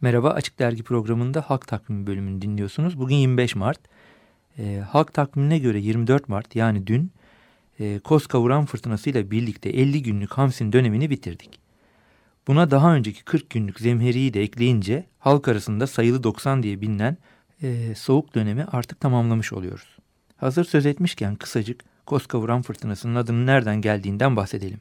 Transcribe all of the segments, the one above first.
Merhaba, Açık Dergi programında Halk Takvimi bölümünü dinliyorsunuz. Bugün 25 Mart. E, Halk takvimine göre 24 Mart yani dün e, Koz Kavuran Fırtınası birlikte 50 günlük Hamsin dönemini bitirdik. Buna daha önceki 40 günlük zemheriyi de ekleyince halk arasında sayılı 90 diye bilinen e, soğuk dönemi artık tamamlamış oluyoruz. Hazır söz etmişken kısacık Koz Kavuran Fırtınası'nın adının nereden geldiğinden bahsedelim.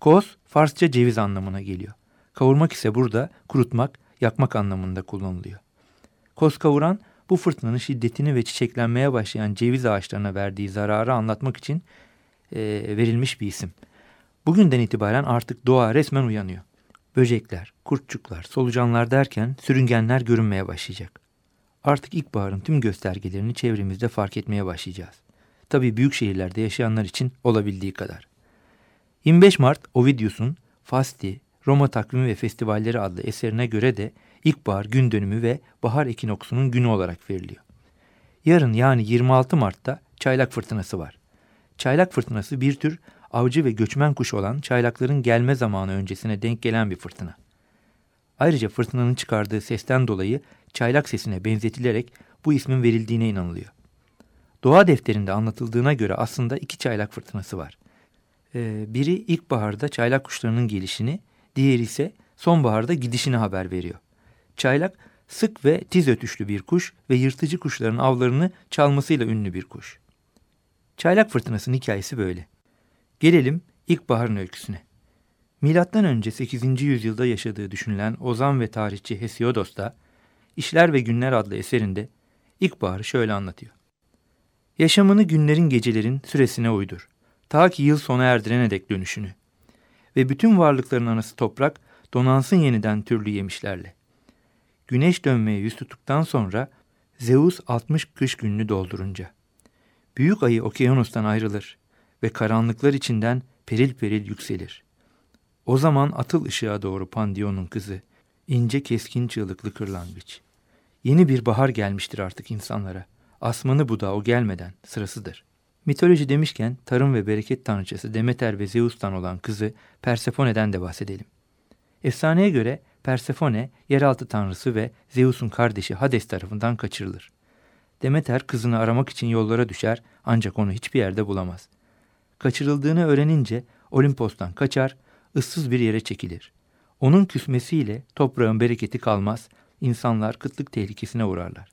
Koz, Farsça ceviz anlamına geliyor. Kavurmak ise burada kurutmak, yakmak anlamında kullanılıyor. Koz kavuran bu fırtınanın şiddetini ve çiçeklenmeye başlayan ceviz ağaçlarına verdiği zararı anlatmak için e, verilmiş bir isim. Bugünden itibaren artık doğa resmen uyanıyor. Böcekler, kurtçuklar, solucanlar derken sürüngenler görünmeye başlayacak. Artık ilkbaharın tüm göstergelerini çevremizde fark etmeye başlayacağız. Tabii büyük şehirlerde yaşayanlar için olabildiği kadar. 25 Mart Ovidius'un Fasti, Roma Takvimi ve Festivalleri adlı eserine göre de ilkbahar gün dönümü ve bahar ekinoksunun günü olarak veriliyor. Yarın yani 26 Mart'ta çaylak fırtınası var. Çaylak fırtınası bir tür avcı ve göçmen kuş olan çaylakların gelme zamanı öncesine denk gelen bir fırtına. Ayrıca fırtınanın çıkardığı sesten dolayı çaylak sesine benzetilerek bu ismin verildiğine inanılıyor. Doğa defterinde anlatıldığına göre aslında iki çaylak fırtınası var. Ee, biri ilkbaharda çaylak kuşlarının gelişini, diğeri ise sonbaharda gidişini haber veriyor. Çaylak sık ve tiz ötüşlü bir kuş ve yırtıcı kuşların avlarını çalmasıyla ünlü bir kuş. Çaylak fırtınasının hikayesi böyle. Gelelim ilkbaharın öyküsüne. Milattan önce 8. yüzyılda yaşadığı düşünülen ozan ve tarihçi Hesiodos da İşler ve Günler adlı eserinde ilkbaharı şöyle anlatıyor. Yaşamını günlerin gecelerin süresine uydur. Ta ki yıl sona erdirene dek dönüşünü. Ve bütün varlıkların anası toprak donansın yeniden türlü yemişlerle. Güneş dönmeye yüz tuttuktan sonra Zeus 60 kış gününü doldurunca. Büyük ayı okyanustan ayrılır ve karanlıklar içinden peril peril yükselir. O zaman atıl ışığa doğru Pandion'un kızı, ince keskin çığlıklı kırlangıç. Yeni bir bahar gelmiştir artık insanlara. Asmanı bu da o gelmeden sırasıdır. Mitoloji demişken tarım ve bereket tanrıçası Demeter ve Zeus'tan olan kızı Persephone'den de bahsedelim. Efsaneye göre Persefone yeraltı tanrısı ve Zeus'un kardeşi Hades tarafından kaçırılır. Demeter kızını aramak için yollara düşer ancak onu hiçbir yerde bulamaz. Kaçırıldığını öğrenince Olimpos'tan kaçar, ıssız bir yere çekilir. Onun küsmesiyle toprağın bereketi kalmaz, insanlar kıtlık tehlikesine uğrarlar.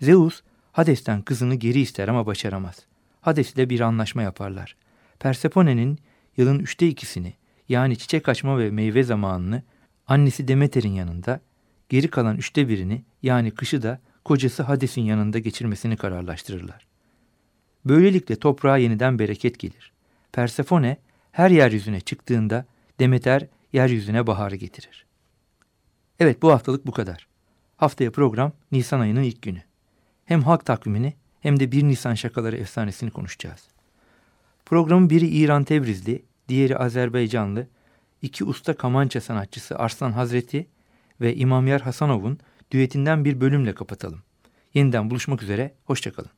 Zeus, Hades'ten kızını geri ister ama başaramaz. Hades ile bir anlaşma yaparlar. Persephone'nin yılın üçte ikisini yani çiçek açma ve meyve zamanını annesi Demeter'in yanında, geri kalan üçte birini yani kışı da kocası Hades'in yanında geçirmesini kararlaştırırlar. Böylelikle toprağa yeniden bereket gelir. Persefone her yeryüzüne çıktığında Demeter yeryüzüne baharı getirir. Evet bu haftalık bu kadar. Haftaya program Nisan ayının ilk günü hem halk takvimini hem de 1 Nisan şakaları efsanesini konuşacağız. Programın biri İran Tebrizli, diğeri Azerbaycanlı, iki usta kamança sanatçısı Arslan Hazreti ve İmamyar Hasanov'un düetinden bir bölümle kapatalım. Yeniden buluşmak üzere, hoşçakalın.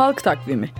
Halk Takvimi